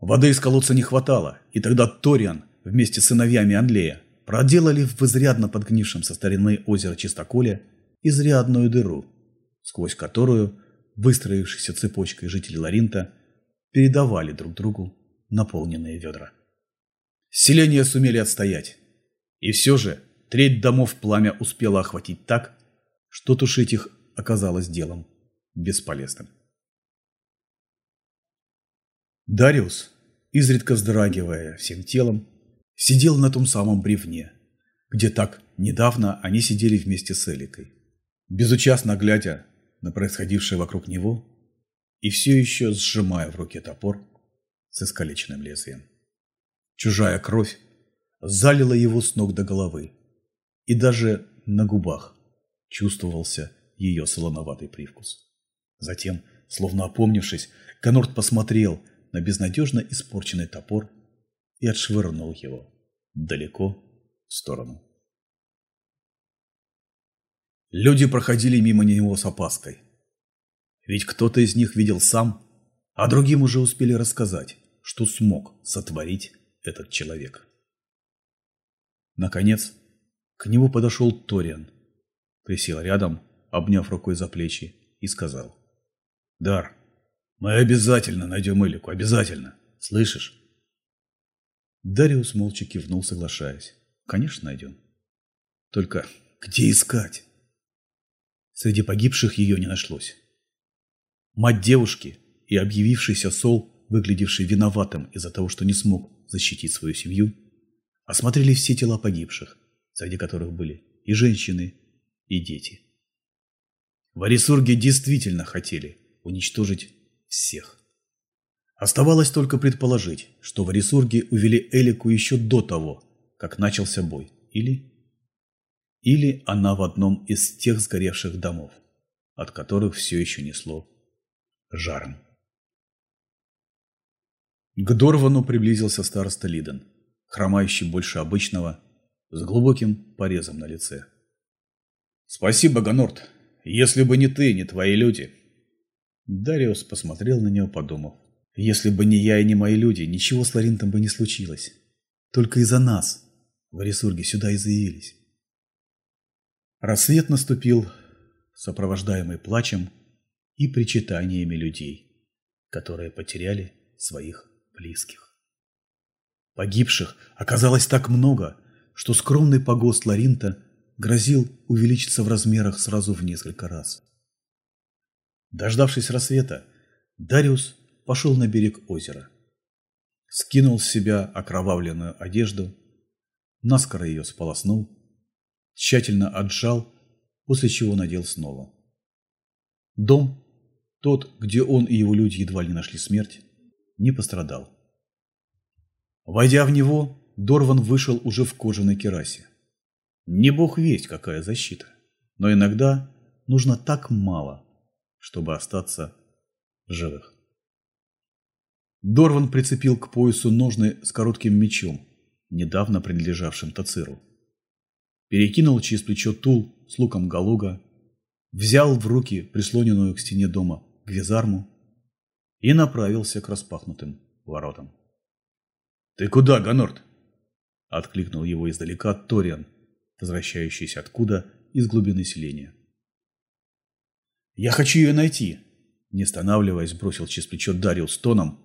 A: Воды из колодца не хватало, и тогда Ториан вместе с сыновьями Анлея проделали в изрядно подгнившем со старины озера Чистоколе изрядную дыру, сквозь которую выстроившиеся цепочкой жители Ларинта передавали друг другу наполненные ведра. Селения сумели отстоять, и все же треть домов пламя успело охватить так, что тушить их оказалось делом бесполезным. Дариус, изредка вздрагивая всем телом, сидел на том самом бревне, где так недавно они сидели вместе с Эликой, безучастно глядя на происходившее вокруг него и все еще сжимая в руке топор с искалеченным лезвием. Чужая кровь залило его с ног до головы. И даже на губах чувствовался ее солоноватый привкус. Затем, словно опомнившись, Конорт посмотрел на безнадежно испорченный топор и отшвырнул его далеко в сторону. Люди проходили мимо него с опаской. Ведь кто-то из них видел сам, а другим уже успели рассказать, что смог сотворить этот человек. Наконец, к нему подошел Ториан, присел рядом обняв рукой за плечи, и сказал. «Дар, мы обязательно найдем Элику, обязательно. Слышишь?» Дариус молча кивнул, соглашаясь. «Конечно найдем. Только где искать?» Среди погибших ее не нашлось. Мать девушки и объявившийся Сол, выглядевший виноватым из-за того, что не смог защитить свою семью, осмотрели все тела погибших, среди которых были и женщины, и дети. Варисурги действительно хотели уничтожить всех. Оставалось только предположить, что варисурги увели Элику еще до того, как начался бой. Или... Или она в одном из тех сгоревших домов, от которых все еще несло жаром. К Дорвану приблизился староста Лиден, хромающий больше обычного, с глубоким порезом на лице. «Спасибо, Гонорт. Если бы не ты, не твои люди». Дариус посмотрел на него, подумав. «Если бы не я и не мои люди, ничего с Ларинтом бы не случилось. Только из-за нас в Арисурге сюда и заявились». Рассвет наступил, сопровождаемый плачем и причитаниями людей, которые потеряли своих близких. Погибших оказалось так много, что скромный погост Ларинта грозил увеличиться в размерах сразу в несколько раз. Дождавшись рассвета, Дариус пошел на берег озера. Скинул с себя окровавленную одежду, наскоро ее сполоснул, тщательно отжал, после чего надел снова. Дом, тот, где он и его люди едва ли нашли смерть, не пострадал. Войдя в него, Дорван вышел уже в кожаной керасе. Не бог весть, какая защита, но иногда нужно так мало, чтобы остаться живых. Дорван прицепил к поясу ножны с коротким мечом, недавно принадлежавшим Тациру. Перекинул через плечо тул с луком галуга, взял в руки прислоненную к стене дома гвизарму и направился к распахнутым воротам. «Ты куда, Ганорт?» – откликнул его издалека Ториан, возвращающийся откуда из глубины селения. «Я хочу ее найти!» – не останавливаясь, бросил через плечо Дариус тоном,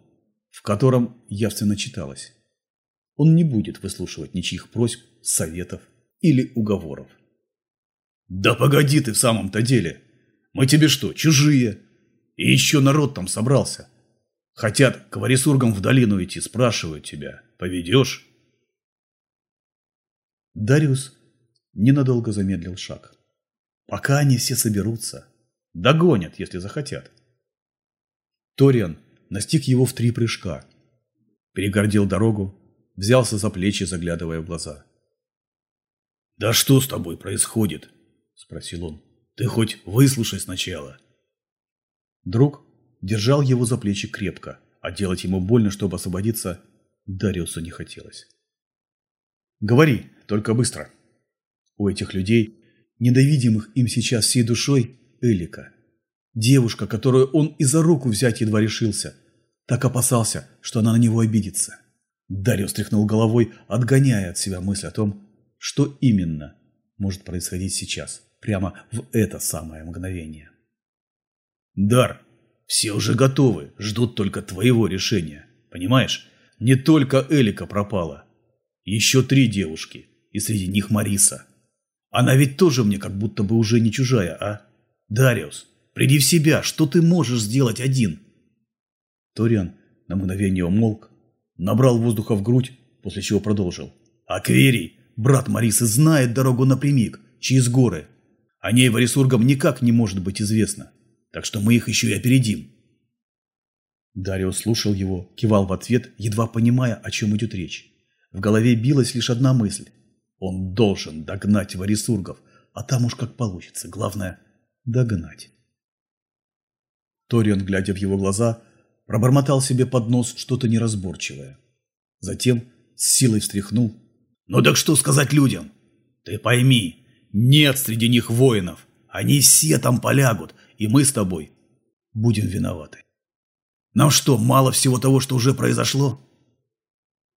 A: в котором явственно читалось. Он не будет выслушивать ничьих просьб, советов или уговоров. «Да погоди ты в самом-то деле! Мы тебе что, чужие? И еще народ там собрался. Хотят к Варисургам в долину идти, спрашивают тебя. Поведешь?» Дариус ненадолго замедлил шаг. «Пока они все соберутся. Догонят, если захотят». Ториан настиг его в три прыжка. Перегордил дорогу, взялся за плечи, заглядывая в глаза. «Да что с тобой происходит?» – спросил он. «Ты хоть выслушай сначала». Друг держал его за плечи крепко, а делать ему больно, чтобы освободиться, Дариусу не хотелось. «Говори, только быстро». У этих людей, недовидимых им сейчас всей душой, Элика. Девушка, которую он и за руку взять едва решился. Так опасался, что она на него обидится. Дариус стряхнул головой, отгоняя от себя мысль о том, что именно может происходить сейчас, прямо в это самое мгновение. «Дар, все уже готовы, ждут только твоего решения. Понимаешь? Не только Элика пропала. Еще три девушки, и среди них Мариса. Она ведь тоже мне как будто бы уже не чужая, а? Дариус, приди в себя, что ты можешь сделать один?» Ториан на мгновение умолк, набрал воздуха в грудь, после чего продолжил. «Акверий, брат Марисы, знает дорогу напрямик, через горы. О ней Варисургам никак не может быть известно так что мы их еще и опередим. Дарио слушал его, кивал в ответ, едва понимая, о чем идет речь. В голове билась лишь одна мысль. Он должен догнать Варисургов, а там уж как получится. Главное – догнать. Торион, глядя в его глаза, пробормотал себе под нос что-то неразборчивое. Затем с силой встряхнул. «Ну так что сказать людям? Ты пойми, нет среди них воинов. Они все там полягут, и мы с тобой будем виноваты. Нам что, мало всего того, что уже произошло?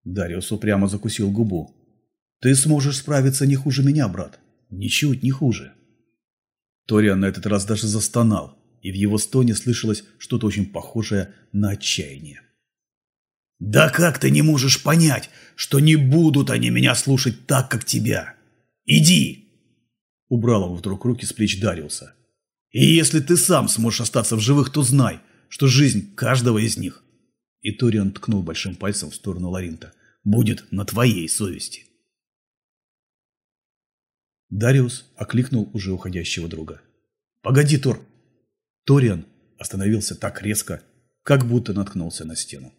A: Дариус упрямо закусил губу. Ты сможешь справиться не хуже меня, брат. Ничуть не хуже. Ториан на этот раз даже застонал, и в его стоне слышалось что-то очень похожее на отчаяние. «Да как ты не можешь понять, что не будут они меня слушать так, как тебя? Иди!» Убрал он вдруг руки с плеч Дариуса. «И если ты сам сможешь остаться в живых, то знай, что жизнь каждого из них, и Ториан ткнул большим пальцем в сторону Ларинта, будет на твоей совести». Дариус окликнул уже уходящего друга. «Погоди, Тор!» Ториан остановился так резко, как будто наткнулся на стену.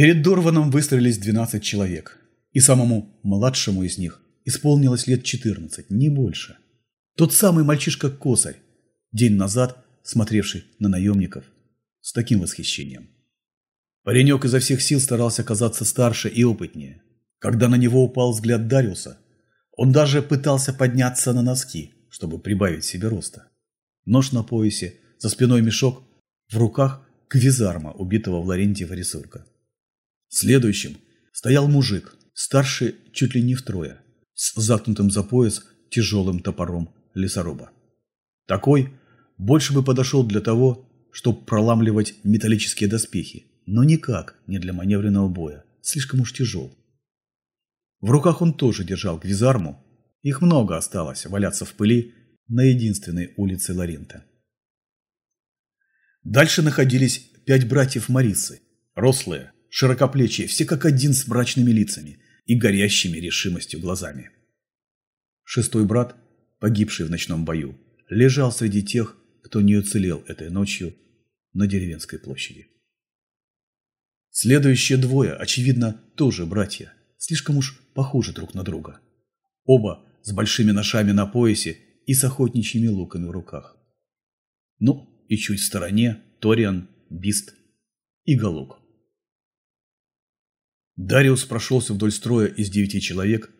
A: Перед Дорваном выстроились 12 человек, и самому младшему из них исполнилось лет 14, не больше. Тот самый мальчишка-косарь, день назад смотревший на наемников с таким восхищением. Паренек изо всех сил старался казаться старше и опытнее. Когда на него упал взгляд Дариуса, он даже пытался подняться на носки, чтобы прибавить себе роста. Нож на поясе, за спиной мешок, в руках квизарма, убитого в Ларентьева рисурка. Следующим стоял мужик, старше чуть ли не втрое, с заткнутым за пояс тяжелым топором лесоруба. Такой больше бы подошел для того, чтобы проламливать металлические доспехи, но никак не для маневренного боя, слишком уж тяжел. В руках он тоже держал гвизарму, их много осталось валяться в пыли на единственной улице Ларинта. Дальше находились пять братьев Марисы, рослые, широкоплечие, все как один с мрачными лицами и горящими решимостью глазами. Шестой брат, погибший в ночном бою, лежал среди тех, кто не уцелел этой ночью на деревенской площади. Следующие двое, очевидно, тоже братья, слишком уж похожи друг на друга. Оба с большими ножами на поясе и с охотничьими луками в руках. Ну, и чуть в стороне Ториан, Бист и Галук. Дариус прошелся вдоль строя из девяти человек,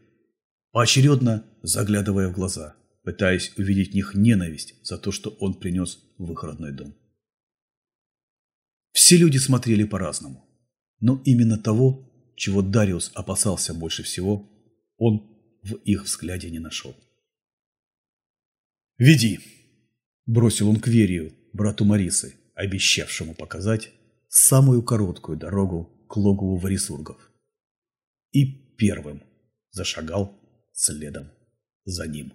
A: поочередно заглядывая в глаза, пытаясь увидеть в них ненависть за то, что он принес в их родной дом. Все люди смотрели по-разному, но именно того, чего Дариус опасался больше всего, он в их взгляде не нашел. «Веди!» – бросил он к Верию, брату Марисы, обещавшему показать самую короткую дорогу к логову Варисургов и первым зашагал следом за ним.